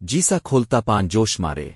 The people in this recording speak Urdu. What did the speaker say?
جیسا کھولتا پان جوش مارے۔